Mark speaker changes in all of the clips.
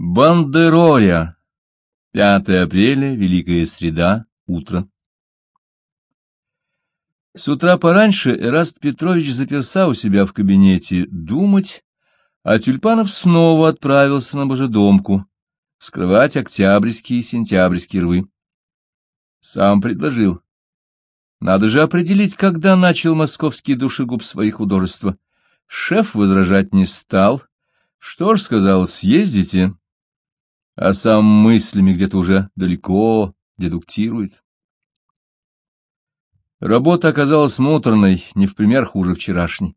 Speaker 1: Бандероря. 5 апреля, Великая Среда, утро. С утра пораньше Эраст Петрович заперся у себя в кабинете думать, а Тюльпанов снова отправился на божедомку скрывать октябрьские и сентябрьские рвы. Сам предложил. Надо же определить, когда начал московский душегуб свои художества. Шеф возражать не стал. Что ж, сказал, съездите, а сам мыслями где-то уже далеко дедуктирует. Работа оказалась муторной, не в пример хуже вчерашней.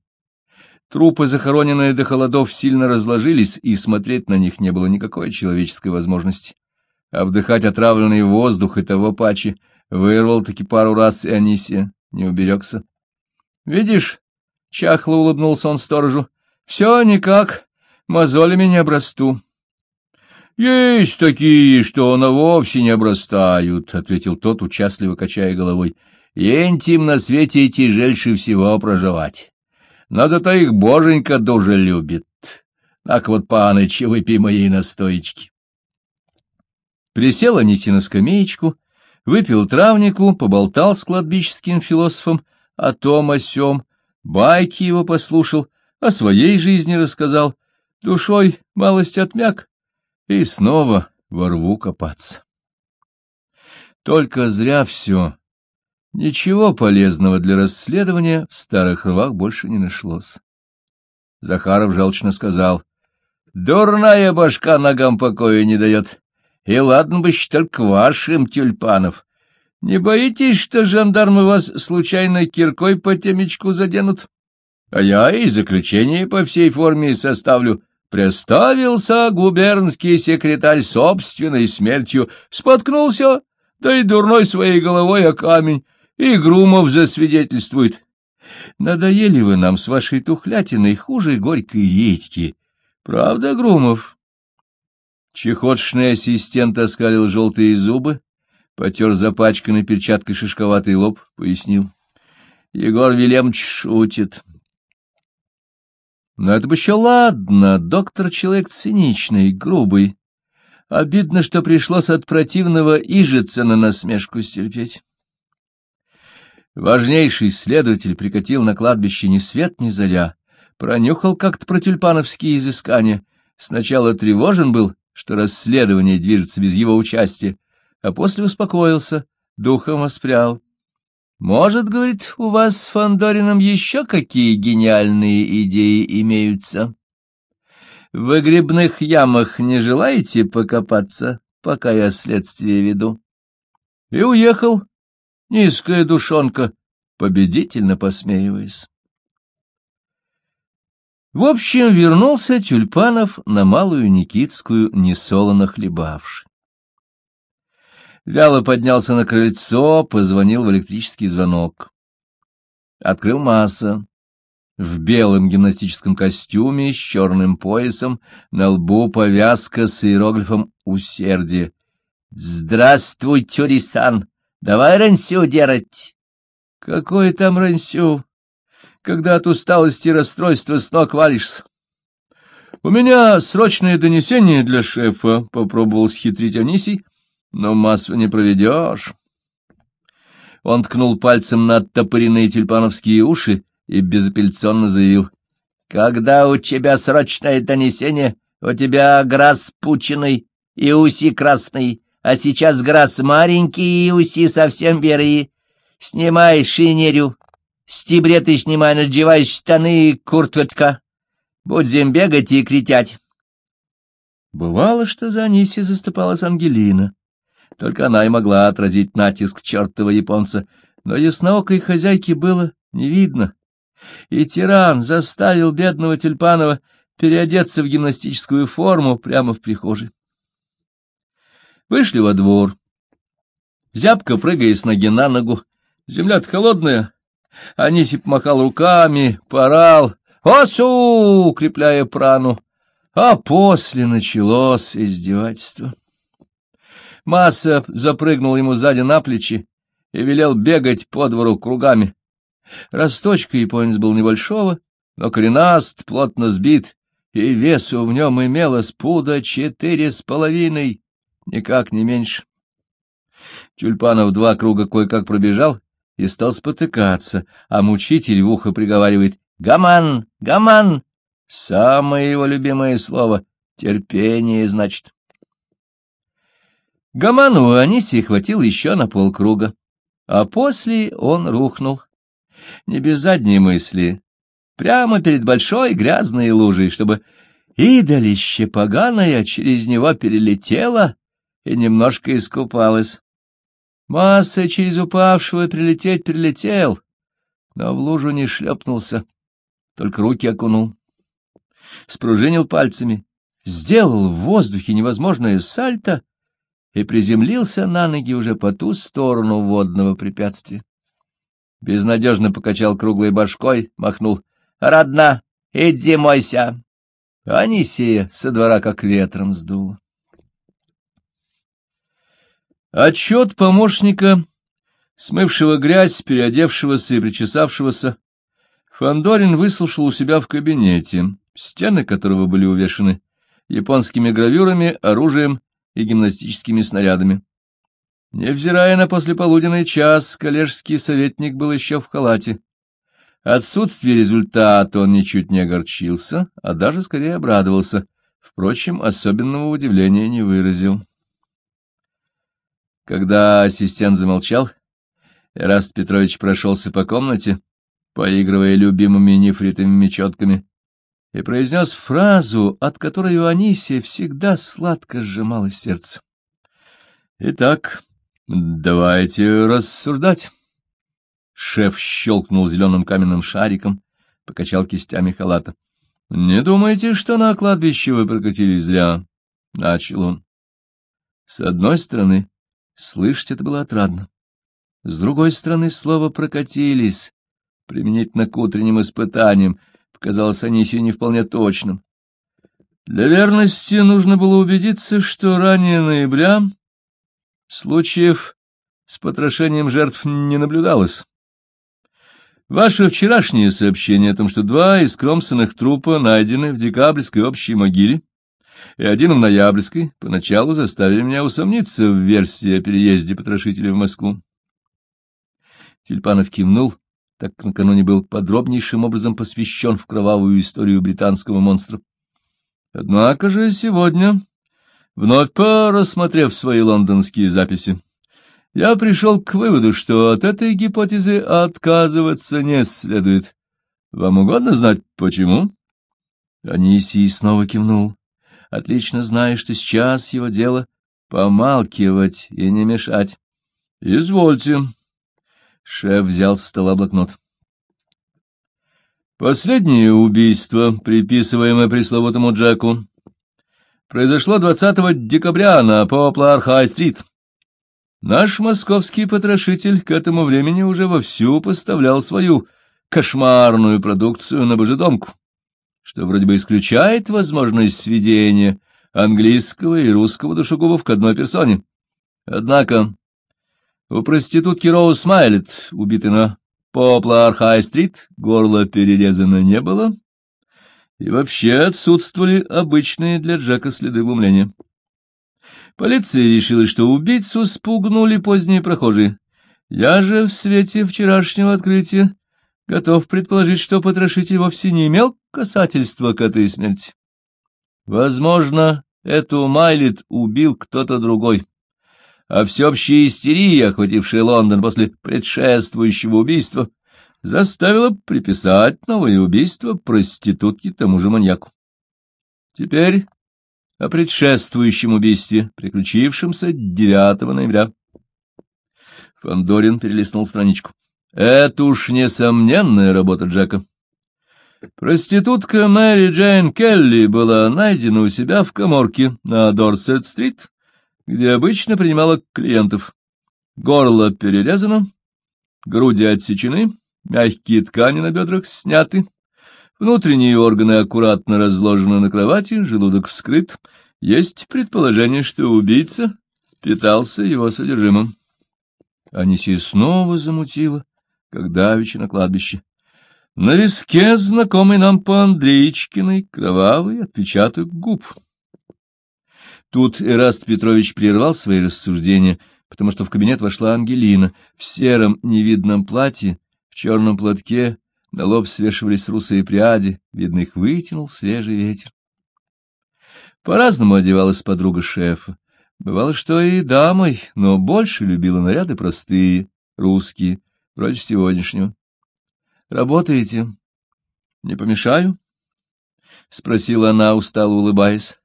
Speaker 1: Трупы, захороненные до холодов, сильно разложились, и смотреть на них не было никакой человеческой возможности. А вдыхать отравленный воздух и того паче вырвал-таки пару раз, и Анисия не уберегся. — Видишь, — чахло улыбнулся он сторожу, — все никак, мозолями не обрасту. Есть такие, что на вовсе не обрастают, — ответил тот, участливо качая головой. — Ентим на свете тяжельше всего проживать. Но зато их боженька дуже любит. Так вот, паныч, выпей моей настоечки. Присел Аниси на скамеечку, выпил травнику, поболтал с кладбищеским философом о том, о сём, байки его послушал, о своей жизни рассказал, душой малость отмяк, и снова во рву копаться. Только зря все. Ничего полезного для расследования в старых рвах больше не нашлось. Захаров желчно сказал, — Дурная башка ногам покоя не дает. И ладно бы только вашим тюльпанов. Не боитесь, что жандармы вас случайно киркой по темечку заденут? А я и заключение по всей форме составлю. Представился губернский секретарь собственной смертью, споткнулся, да и дурной своей головой о камень, и Грумов засвидетельствует. Надоели вы нам с вашей тухлятиной хуже горькой редьки. Правда, Грумов? Чехотшный ассистент оскалил желтые зубы, потер запачканный перчаткой шишковатый лоб, пояснил. Егор Вильямович шутит. Но это бы еще ладно, доктор человек циничный, грубый. Обидно, что пришлось от противного ижица на насмешку стерпеть. Важнейший следователь прикатил на кладбище ни свет ни заря, пронюхал как-то про тюльпановские изыскания. Сначала тревожен был, что расследование движется без его участия, а после успокоился, духом воспрял. Может, говорит, у вас с Фандорином еще какие гениальные идеи имеются? В выгребных ямах не желаете покопаться, пока я следствие веду? И уехал, низкая душонка, победительно посмеиваясь. В общем, вернулся Тюльпанов на Малую Никитскую, несолоно хлебавший. Вяло поднялся на крыльцо, позвонил в электрический звонок. Открыл масса. В белом гимнастическом костюме с черным поясом, на лбу повязка с иероглифом «Усердие». «Здравствуй, Тюрисан! Давай рансю делать!» «Какое там рансю? Когда от усталости и расстройства с ног валишься?» «У меня срочное донесение для шефа», — попробовал схитрить Анисий, но массу не проведешь. Он ткнул пальцем на оттопыренные тюльпановские уши и безапелляционно заявил. — Когда у тебя срочное донесение, у тебя грас пученый и уси красный, а сейчас грас маленький и уси совсем белые. Снимай шинерю, стибреты снимай, надевай штаны и курточка. Будем бегать и кричать. Бывало, что за Аниси заступалась Ангелина. Только она и могла отразить натиск чертова японца, но ясноокой хозяйки было не видно. И тиран заставил бедного Тюльпанова переодеться в гимнастическую форму прямо в прихожей. Вышли во двор. Зябко прыгая с ноги на ногу. Земля-то холодная. Анисип махал руками, порал. «Осу!» — укрепляя прану. А после началось издевательство. Масса запрыгнул ему сзади на плечи и велел бегать по двору кругами. Росточка японец был небольшого, но коренаст, плотно сбит, и весу в нем имелось пуда четыре с половиной, никак не меньше. Тюльпанов два круга кое-как пробежал и стал спотыкаться, а мучитель в ухо приговаривает «Гаман! Гаман!» Самое его любимое слово — терпение, значит. Гаману Анисий хватил еще на полкруга, а после он рухнул. Не без задней мысли, прямо перед большой грязной лужей, чтобы идолище поганое через него перелетело и немножко искупалось. Масса через упавшего прилететь прилетел, но в лужу не шлепнулся, только руки окунул. Спружинил пальцами, сделал в воздухе невозможное сальто и приземлился на ноги уже по ту сторону водного препятствия. Безнадежно покачал круглой башкой, махнул. — Родна, иди мойся! Анисия со двора как ветром сдуло. Отчет помощника, смывшего грязь, переодевшегося и причесавшегося, Фандорин выслушал у себя в кабинете, стены которого были увешаны японскими гравюрами, оружием и гимнастическими снарядами. Невзирая на послеполуденный час, коллежский советник был еще в халате. Отсутствие результата он ничуть не огорчился, а даже скорее обрадовался. Впрочем, особенного удивления не выразил. Когда ассистент замолчал, Эраст Петрович прошелся по комнате, поигрывая любимыми нефритовыми четками, и произнес фразу, от которой у Анисия всегда сладко сжималось сердце. «Итак, давайте рассуждать». Шеф щелкнул зеленым каменным шариком, покачал кистями халата. — Не думайте, что на кладбище вы прокатились зря, — начал он. С одной стороны, Слышать это было отрадно. С другой стороны, слово «прокатились» применительно к утренним испытаниям показалось Анисию не вполне точным. Для верности нужно было убедиться, что ранее ноября случаев с потрошением жертв не наблюдалось. Ваше вчерашнее сообщение о том, что два из кромсанных трупа найдены в декабрьской общей могиле, и один в ноябрьской поначалу заставили меня усомниться в версии о переезде потрошителя в Москву. Тюльпанов кивнул, так как накануне был подробнейшим образом посвящен в кровавую историю британского монстра. Однако же сегодня, вновь порассмотрев свои лондонские записи, я пришел к выводу, что от этой гипотезы отказываться не следует. Вам угодно знать, почему? Анисий снова кивнул отлично зная, что сейчас его дело помалкивать и не мешать. — Извольте. Шеф взял с стола блокнот. Последнее убийство, приписываемое пресловутому Джеку, произошло 20 декабря на Поплар-Хай-стрит. Наш московский потрошитель к этому времени уже вовсю поставлял свою кошмарную продукцию на божедомку что вроде бы исключает возможность сведения английского и русского душегубов к одной персоне. Однако у проститутки Роуз Смайлет, убитой на Поплар-Хай-стрит, горло перерезано не было, и вообще отсутствовали обычные для Джека следы глумления. Полиция решила, что убийцу спугнули поздние прохожие. Я же в свете вчерашнего открытия готов предположить, что потрошитель вовсе не имел касательства к этой смерти. Возможно, эту Майлит убил кто-то другой, а всеобщая истерия, охватившая Лондон после предшествующего убийства, заставила приписать новое убийство проститутке тому же маньяку. Теперь о предшествующем убийстве, приключившемся 9 ноября. Фандорин перелистнул страничку. Это уж несомненная работа Джека. Проститутка Мэри Джейн Келли была найдена у себя в коморке на Дорсет-стрит, где обычно принимала клиентов. Горло перерезано, груди отсечены, мягкие ткани на бедрах сняты, внутренние органы аккуратно разложены на кровати, желудок вскрыт. Есть предположение, что убийца питался его содержимым. Анисия снова замутила как давеча на кладбище. На виске знакомый нам по Андреечкиной кровавый отпечаток губ. Тут Эраст Петрович прервал свои рассуждения, потому что в кабинет вошла Ангелина в сером невидном платье, в черном платке, на лоб свешивались русые пряди, видно, их вытянул свежий ветер. По-разному одевалась подруга шефа. Бывало, что и дамой, но больше любила наряды простые, русские, вроде сегодняшнего. Работаете? Не помешаю? — спросила она, устало улыбаясь.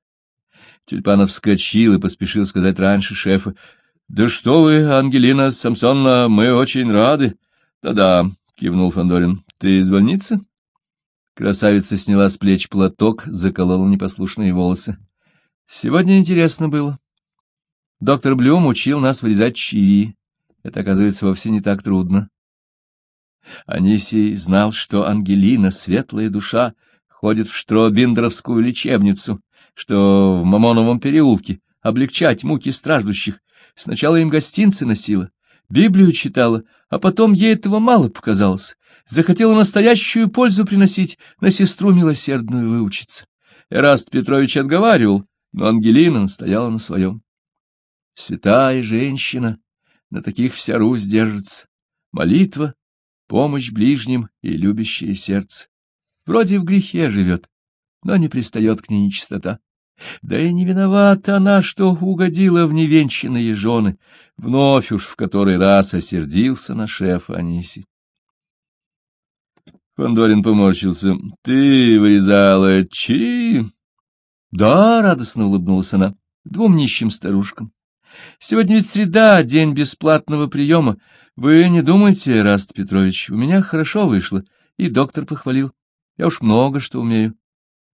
Speaker 1: Тюльпанов вскочил и поспешил сказать раньше шефа. — Да что вы, Ангелина Самсонна, мы очень рады. Да — Да-да, — кивнул Фандорин. Ты из больницы? Красавица сняла с плеч платок, заколола непослушные волосы. — Сегодня интересно было. Доктор Блюм учил нас вырезать чири. Это, оказывается, вовсе не так трудно. Анисий знал, что Ангелина, светлая душа, ходит в Штробиндеровскую лечебницу, что в Мамоновом переулке облегчать муки страждущих. Сначала им гостинцы носила, Библию читала, а потом ей этого мало показалось. Захотела настоящую пользу приносить, на сестру милосердную выучиться. Эраст Петрович отговаривал, но Ангелина стояла на своем. Святая женщина, на таких вся Русь держится. Молитва, помощь ближним и любящее сердце. Вроде в грехе живет, но не пристает к ней нечистота. Да и не виновата она, что угодила в невенчанные жены, вновь уж в который раз осердился на шефа Аниси. Фандорин поморщился. — Ты вырезала чири? — Да, — радостно улыбнулась она, — двум нищим старушкам. Сегодня ведь среда, день бесплатного приема. Вы не думайте, Раст Петрович, у меня хорошо вышло, и доктор похвалил. Я уж много что умею.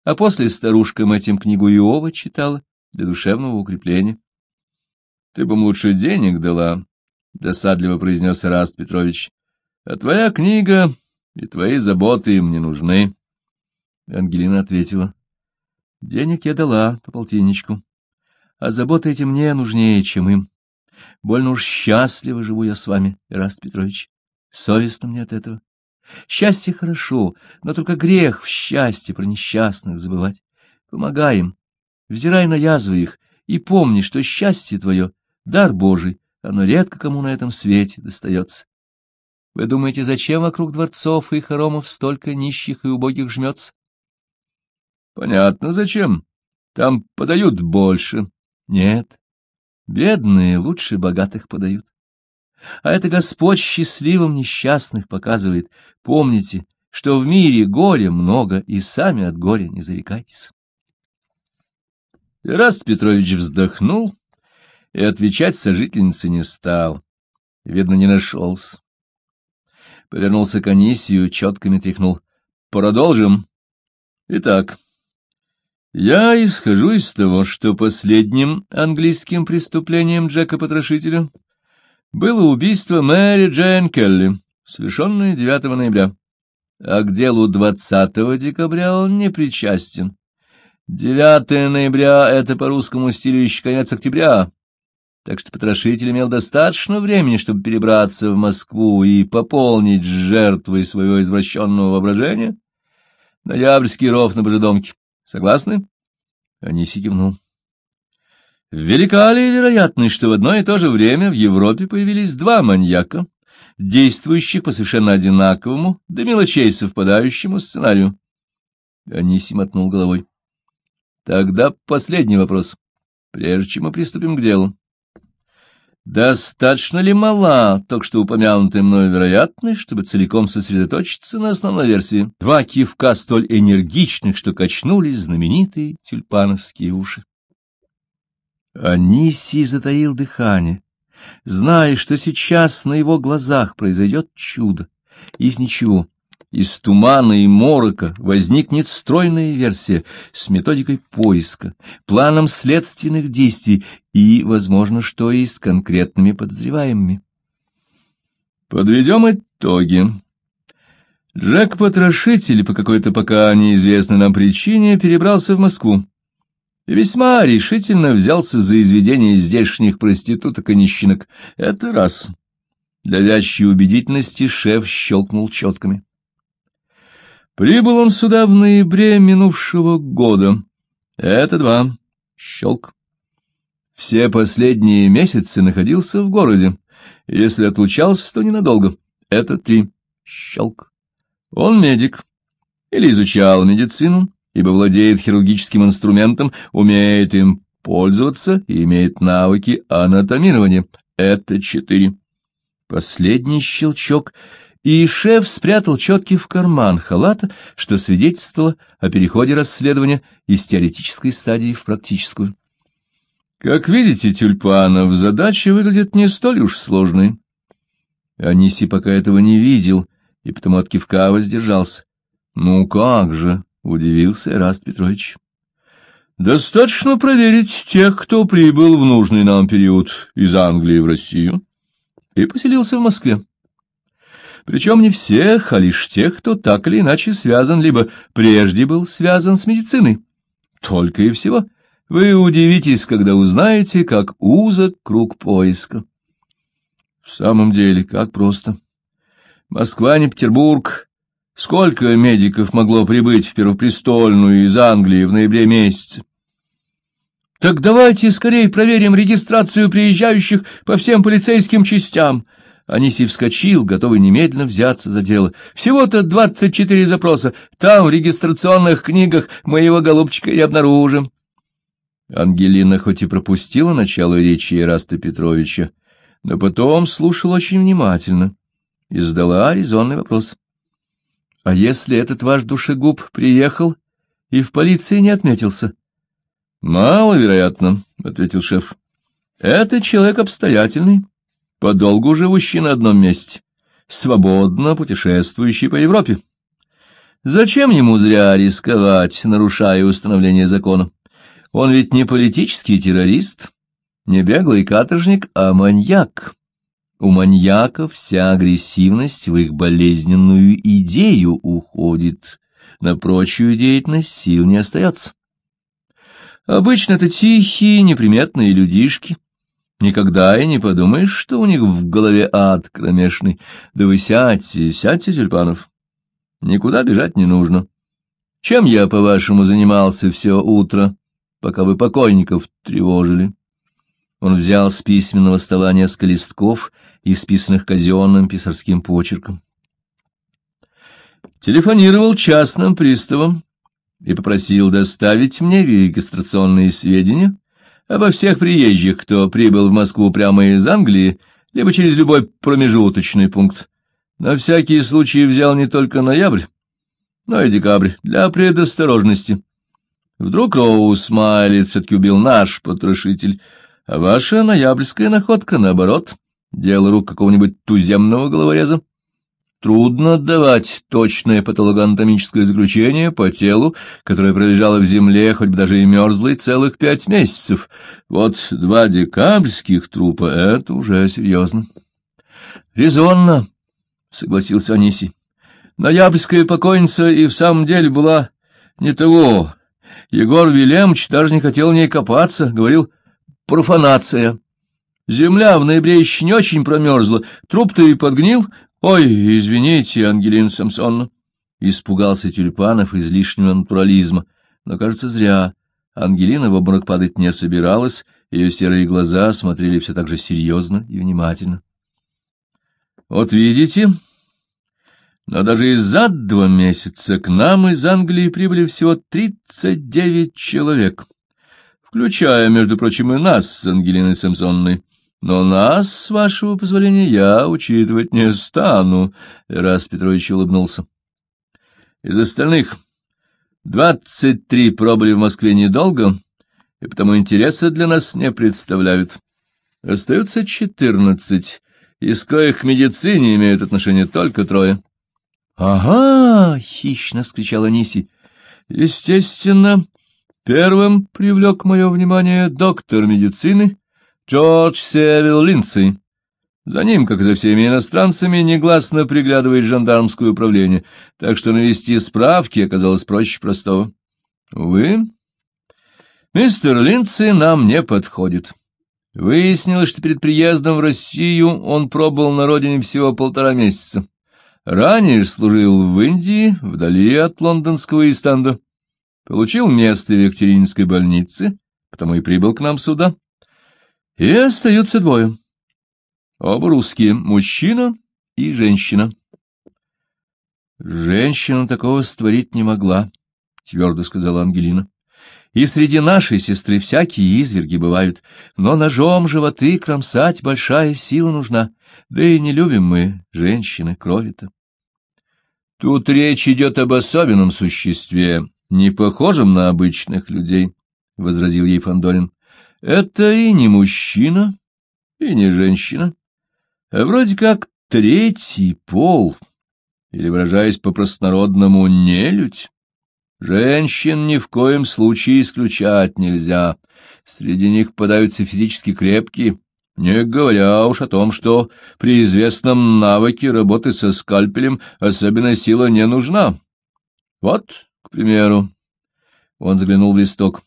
Speaker 1: А после старушкам этим книгу Иова читала для душевного укрепления. — Ты бы лучше денег дала, — досадливо произнес Раст Петрович. — А твоя книга и твои заботы им не нужны. Ангелина ответила. — Денег я дала по полтинничку а заботы эти мне нужнее, чем им. Больно уж счастливо живу я с вами, Ираст Петрович. Совестно мне от этого. Счастье хорошо, но только грех в счастье про несчастных забывать. Помогаем, взирай на язвы их, и помни, что счастье твое — дар Божий, оно редко кому на этом свете достается. Вы думаете, зачем вокруг дворцов и хоромов столько нищих и убогих жмется? Понятно, зачем. Там подают больше, нет, бедные лучше богатых подают. А это Господь счастливым несчастных показывает. Помните, что в мире горя много, и сами от горя не зарекайтесь. Ираст Петрович вздохнул и отвечать сожительнице не стал. Видно, не нашелся. Повернулся к Анисию, четками тряхнул. — Продолжим. Итак, я исхожу из того, что последним английским преступлением Джека-потрошителя было убийство Мэри Джейн Келли, совершенное 9 ноября. А к делу 20 декабря он не причастен. 9 ноября — это по русскому стилю еще конец октября, так что потрошитель имел достаточно времени, чтобы перебраться в Москву и пополнить жертвой своего извращенного воображения ноябрьский ров на Божедомке. Согласны? Аниси кивнул. Велика ли вероятность, что в одно и то же время в Европе появились два маньяка, действующих по совершенно одинаковому, до мелочей совпадающему сценарию? Аниси мотнул головой. Тогда последний вопрос, прежде чем мы приступим к делу. Достаточно ли мала только что упомянутая мною вероятность, чтобы целиком сосредоточиться на основной версии? Два кивка столь энергичных, что качнулись знаменитые тюльпановские уши. Анисий затаил дыхание, зная, что сейчас на его глазах произойдет чудо. Из ничего, из тумана и морока возникнет стройная версия с методикой поиска, планом следственных действий и, возможно, что и с конкретными подозреваемыми. Подведем итоги. Джек-потрошитель по какой-то пока неизвестной нам причине перебрался в Москву и весьма решительно взялся за изведение здешних проституток и нищенок. Это раз. Для вящей убедительности шеф щелкнул четками. Прибыл он сюда в ноябре минувшего года. Это два. Щелк. Все последние месяцы находился в городе. Если отлучался, то ненадолго. Это три. Щелк. Он медик. Или изучал медицину, ибо владеет хирургическим инструментом, умеет им пользоваться и имеет навыки анатомирования. Это четыре. Последний щелчок, и шеф спрятал четки в карман халата, что свидетельствовало о переходе расследования из теоретической стадии в практическую. Как видите, Тюльпанов, задача выглядит не столь уж сложной. Аниси пока этого не видел, и потому от кивка воздержался. — Ну как же, — удивился Эраст Петрович. — Достаточно проверить тех, кто прибыл в нужный нам период из Англии в Россию и поселился в Москве. Причем не всех, а лишь тех, кто так или иначе связан, либо прежде был связан с медициной. Только и всего — вы удивитесь, когда узнаете, как узок круг поиска. В самом деле, как просто. Москва, не Петербург. Сколько медиков могло прибыть в Первопрестольную из Англии в ноябре месяце? Так давайте скорее проверим регистрацию приезжающих по всем полицейским частям. Анисий вскочил, готовый немедленно взяться за дело. Всего-то двадцать четыре запроса. Там в регистрационных книгах моего голубчика и обнаружим. Ангелина хоть и пропустила начало речи Ираста Петровича, но потом слушала очень внимательно и задала резонный вопрос. — А если этот ваш душегуб приехал и в полиции не отметился? — Маловероятно, — ответил шеф. — Это человек обстоятельный, подолгу живущий на одном месте, свободно путешествующий по Европе. Зачем ему зря рисковать, нарушая установление закона? Он ведь не политический террорист, не беглый каторжник, а маньяк. У маньяков вся агрессивность в их болезненную идею уходит, на прочую деятельность сил не остается. Обычно это тихие, неприметные людишки. Никогда и не подумаешь, что у них в голове ад кромешный. Да вы сядьте, сядьте, Тюльпанов. Никуда бежать не нужно. Чем я, по-вашему, занимался все утро? пока вы покойников тревожили. Он взял с письменного стола несколько листков, исписанных казенным писарским почерком. Телефонировал частным приставам и попросил доставить мне регистрационные сведения обо всех приезжих, кто прибыл в Москву прямо из Англии, либо через любой промежуточный пункт. На всякий случай взял не только ноябрь, но и декабрь для предосторожности. Вдруг Роу Смайлит все-таки убил наш потрошитель, ваша ноябрьская находка, наоборот, дело рук какого-нибудь туземного головореза. Трудно давать точное патологоанатомическое заключение по телу, которое пролежало в земле, хоть бы даже и мерзлой, целых пять месяцев. Вот два декабрьских трупа — это уже серьезно. — Резонно, — согласился Аниси. Ноябрьская покойница и в самом деле была не того, Егор Вильямович даже не хотел в ней копаться, говорил «профанация». Земля в ноябре еще не очень промерзла, труп-то и подгнил. Ой, извините, Ангелина Самсоновна. Испугался тюльпанов излишнего натурализма, но, кажется, зря. Ангелина в обморок падать не собиралась, ее серые глаза смотрели все так же серьезно и внимательно. — Вот видите, но даже и за два месяца к нам из Англии прибыли всего тридцать девять человек, включая, между прочим, и нас с Ангелиной Самсонной. Но нас, с вашего позволения, я учитывать не стану, — раз Петрович улыбнулся. Из остальных двадцать три пробыли в Москве недолго, и потому интереса для нас не представляют. Остается четырнадцать, из коих к медицине имеют отношение только трое. «Ага!» — хищно вскричал Аниси. «Естественно, первым привлек мое внимание доктор медицины Джордж Севил Линдсей. За ним, как за всеми иностранцами, негласно приглядывает жандармское управление, так что навести справки оказалось проще простого. Вы, мистер Линдсей нам не подходит». Выяснилось, что перед приездом в Россию он пробыл на родине всего полтора месяца Ранее служил в Индии, вдали от лондонского Истанда. Получил место в Екатерининской больнице, потому и прибыл к нам сюда. И остаются двое. Оба русские, мужчина и женщина. Женщина такого створить не могла, — твердо сказала Ангелина. И среди нашей сестры всякие изверги бывают, но ножом животы кромсать большая сила нужна, да и не любим мы, женщины, крови-то. Тут речь идет об особенном существе, не похожем на обычных людей, — возразил ей Фандорин. Это и не мужчина, и не женщина, а вроде как третий пол, или, выражаясь по-простонародному, нелюдь. Женщин ни в коем случае исключать нельзя. Среди них попадаются физически крепкие, не говоря уж о том, что при известном навыке работы со скальпелем особенная сила не нужна. Вот, к примеру, он заглянул в листок.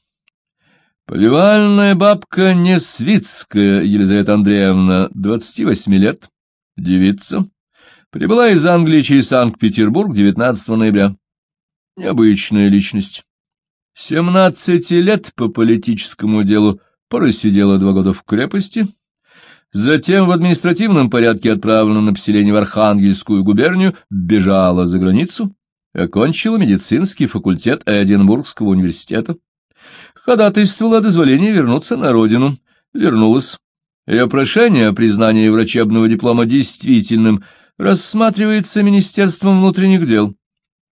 Speaker 1: Повивальная бабка Несвицкая Елизавета Андреевна, двадцати восьми лет, девица, прибыла из Англии через Санкт-Петербург 19 ноября. Необычная личность. Семнадцати лет по политическому делу просидела два года в крепости, затем в административном порядке отправлена на поселение в Архангельскую губернию, бежала за границу, окончила медицинский факультет Эдинбургского университета, ходатайствовала о дозволении вернуться на родину, вернулась. Ее прошение о признании врачебного диплома действительным рассматривается Министерством внутренних дел.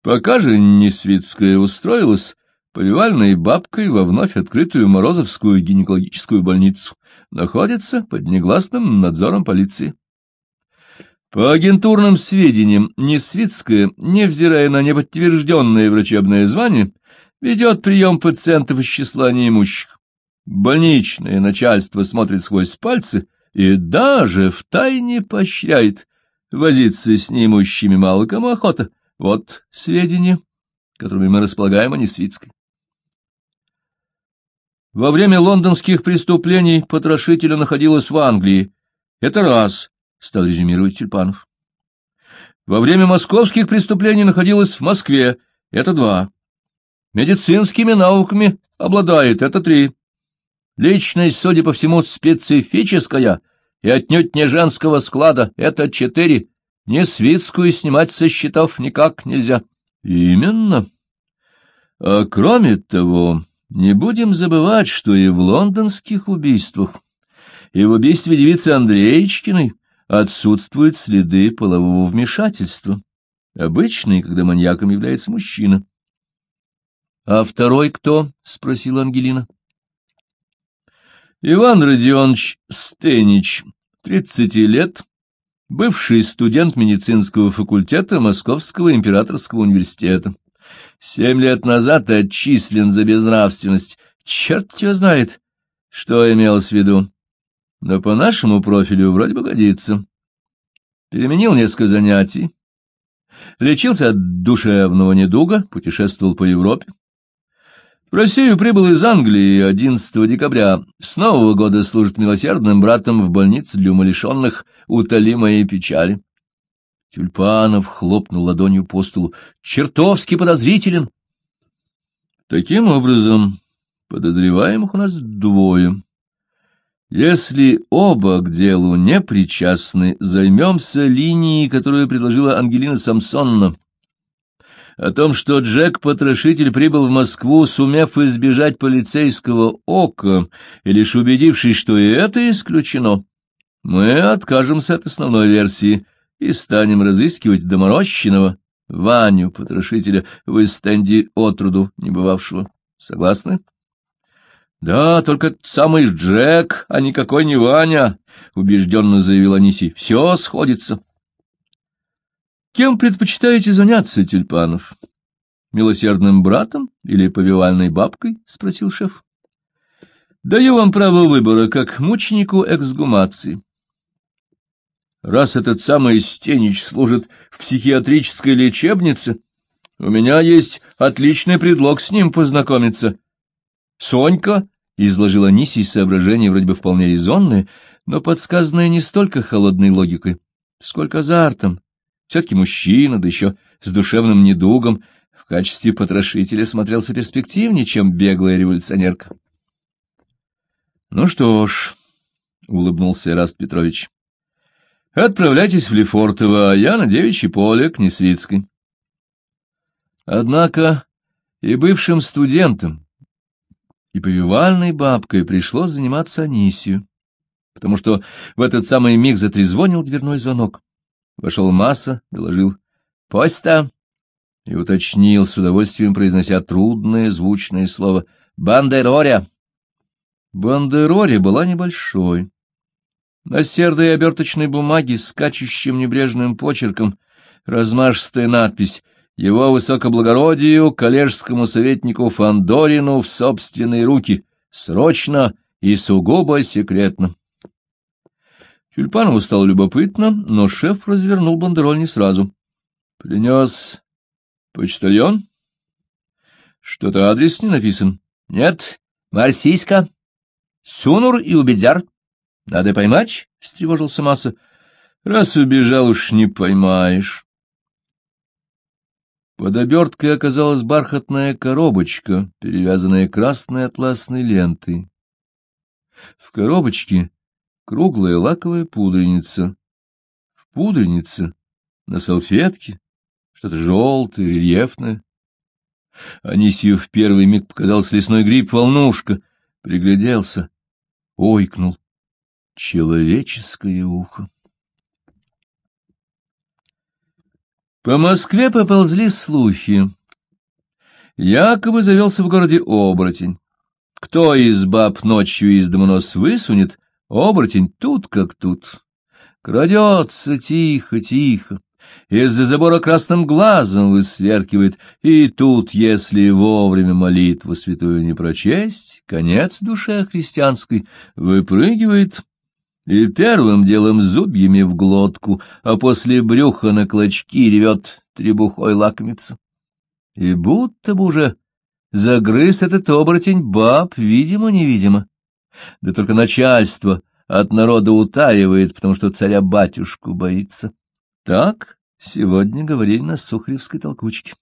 Speaker 1: Пока же Несвицкая устроилась повивальной бабкой во вновь открытую Морозовскую гинекологическую больницу, находится под негласным надзором полиции. По агентурным сведениям, Несвицкая, невзирая на неподтвержденное врачебное звание, ведет прием пациентов из числа неимущих. Больничное начальство смотрит сквозь пальцы и даже втайне поощряет. Возиться с неимущими мало кому охота, вот сведения, которыми мы располагаем о Несвицкой. Во время лондонских преступлений потрошителя находилась в Англии. Это раз, — стал резюмировать Тюльпанов. Во время московских преступлений находилась в Москве. Это два. Медицинскими науками обладает. Это три. Личность, судя по всему, специфическая и отнюдь не женского склада. Это четыре. Не свитскую снимать со счетов никак нельзя. Именно. А кроме того, не будем забывать, что и в лондонских убийствах, и в убийстве девицы Андреечкиной отсутствуют следы полового вмешательства, обычные, когда маньяком является мужчина. — А второй кто? — спросила Ангелина. — Иван Родионович Стенич, тридцати лет, бывший студент медицинского факультета Московского императорского университета. Семь лет назад отчислен за безнравственность. Черт его знает, что имелось в виду. Но по нашему профилю вроде бы годится. Переменил несколько занятий. Лечился от душевного недуга, путешествовал по Европе. В Россию прибыл из Англии 11 декабря. С Нового года служит милосердным братом в больнице для умалишенных «Утоли моей печали». Тюльпанов хлопнул ладонью по столу. «Чертовски подозрителен!» «Таким образом, подозреваемых у нас двое. Если оба к делу не причастны, займемся линией, которую предложила Ангелина Самсонна» о том, что Джек-потрошитель прибыл в Москву, сумев избежать полицейского ока, и лишь убедившись, что и это исключено, мы откажемся от основной версии и станем разыскивать доморощенного Ваню, потрошителя в эстенде отруду не бывавшего. Согласны? — Да, только самый Джек, а никакой не Ваня, — убежденно заявил Аниси. — Все сходится. — Кем предпочитаете заняться, Тюльпанов? Милосердным братом или повивальной бабкой? — спросил шеф. — Даю вам право выбора, как мученику эксгумации. Раз этот самый Стенич служит в психиатрической лечебнице, у меня есть отличный предлог с ним познакомиться. Сонька изложила Нисий соображение вроде бы вполне резонное, но подсказанное не столько холодной логикой, сколько азартом Все-таки мужчина, да еще с душевным недугом, в качестве потрошителя смотрелся перспективнее, чем беглая революционерка. — Ну что ж, — улыбнулся Раст Петрович, — отправляйтесь в Лефортово, а я на девичье поле к Несвицкой. Однако и бывшим студентам, и повивальной бабкой пришлось заниматься Анисию, потому что в этот самый миг затрезвонил дверной звонок. Вошел Масса, доложил «Поста!» и уточнил, с удовольствием произнося трудное звучное слово «Бандероря!» Бандерори была небольшой. На сердой оберточной бумаге с качущим небрежным почерком размашистая надпись «Его высокоблагородию, коллежскому советнику Фандорину в собственные руки, срочно и сугубо секретно». Тюльпанову стало любопытно, но шеф развернул бандероль не сразу. Принес почтальон? Что-то адрес не написан. Нет, Марсийска. Сунур и Убедяр. Надо поймать, — встревожился Масса. Раз убежал, уж не поймаешь. Под оберткой оказалась бархатная коробочка, перевязанная красной атласной лентой. В коробочке круглая лаковая пудреница. В пудренице на салфетке что-то желтое, рельефное. Анисию в первый миг показался лесной гриб-волнушка, пригляделся, ойкнул. Человеческое ухо. По Москве поползли слухи. Якобы завелся в городе оборотень. Кто из баб ночью из дома нос высунет, оборотень тут как тут. Крадется тихо-тихо, из-за забора красным глазом высверкивает, и тут, если вовремя молитву святую не прочесть, конец душе христианской выпрыгивает и первым делом зубьями в глотку, а после брюха на клочки ревет требухой лакомится. И будто бы уже загрыз этот оборотень баб, видимо-невидимо. Да только начальство от народа утаивает, потому что царя-батюшку боится. Так Сегодня говорили на Сухаревской толкучке.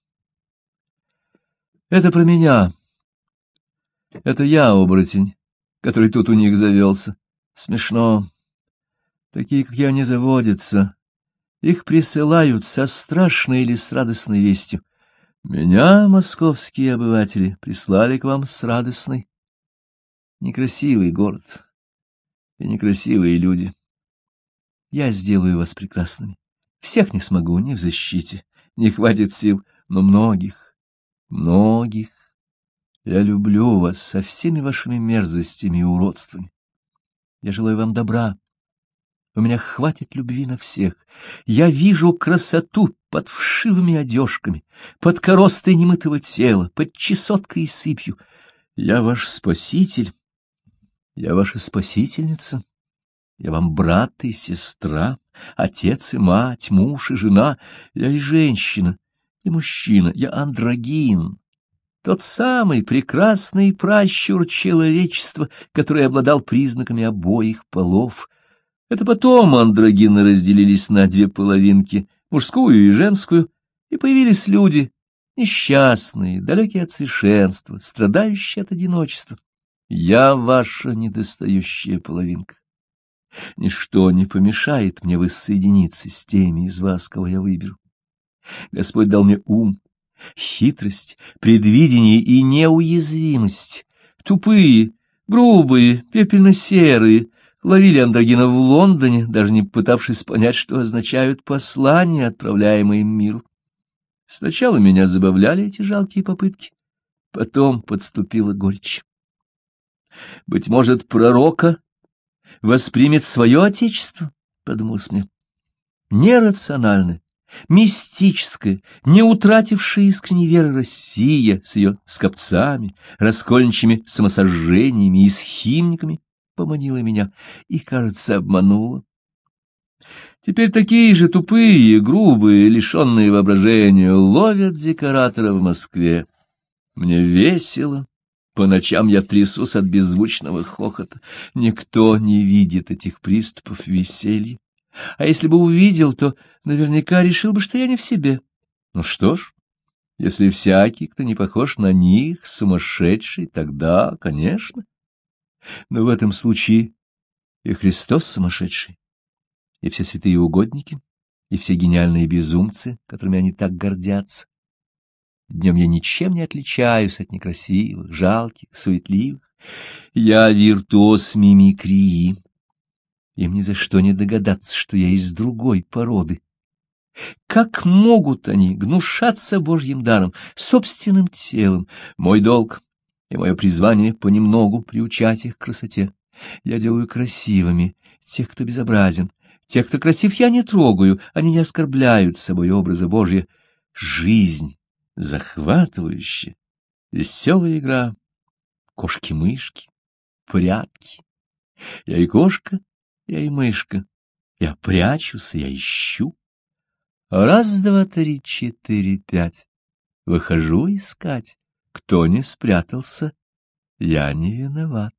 Speaker 1: Это про меня. Это я, оборотень, который тут у них завелся. Смешно. Такие, как я, не заводятся. Их присылают со страшной или с радостной вестью. Меня, московские обыватели, прислали к вам с радостной. Некрасивый город и некрасивые люди. Я сделаю вас прекрасными. Всех не смогу, ни в защите, не хватит сил, но многих, многих. Я люблю вас со всеми вашими мерзостями и уродствами. Я желаю вам добра. У меня хватит любви на всех. Я вижу красоту под вшивыми одежками, под коростой немытого тела, под чесоткой и сыпью. Я ваш спаситель. Я ваша спасительница. Я вам брат и сестра, отец и мать, муж и жена. Я и женщина, и мужчина, я андрогин. Тот самый прекрасный пращур человечества, который обладал признаками обоих полов. Это потом андрогины разделились на две половинки, мужскую и женскую, и появились люди, несчастные, далекие от совершенства, страдающие от одиночества. Я ваша недостающая половинка. Ничто не помешает мне воссоединиться с теми из вас, кого я выберу. Господь дал мне ум, хитрость, предвидение и неуязвимость. Тупые, грубые, пепельно-серые ловили андрогина в Лондоне, даже не пытавшись понять, что означают послания, отправляемые им миру. Сначала меня забавляли эти жалкие попытки, потом подступила горечь. Быть может, пророка воспримет свое отечество, — подумалось мне. Нерациональная, мистическая, не утратившая искренней веры Россия с ее скопцами, раскольничьими самосожжениями и схимниками поманила меня и, кажется, обманула. Теперь такие же тупые, грубые, лишенные воображения ловят декоратора в Москве. Мне весело, по ночам я трясусь от беззвучного хохота. Никто не видит этих приступов веселья. А если бы увидел, то наверняка решил бы, что я не в себе. Ну что ж, если всякий, кто не похож на них, сумасшедший, тогда, конечно. Но в этом случае и Христос сумасшедший, и все святые угодники, и все гениальные безумцы, которыми они так гордятся. Днем я ничем не отличаюсь от некрасивых, жалких, суетливых. Я виртуоз мимикрии. Им ни за что не догадаться, что я из другой породы. Как могут они гнушаться Божьим даром, собственным телом? Мой долг и мое призвание понемногу приучать их к красоте. Я делаю красивыми тех, кто безобразен. Тех, кто красив, я не трогаю, они не оскорбляют собой образа Божья. Жизнь захватывающая, веселая игра, кошки-мышки, прятки. Я и кошка, я и мышка, я прячусь, я ищу. Раз, два, три, четыре, пять. Выхожу искать. Кто не спрятался, я не виноват.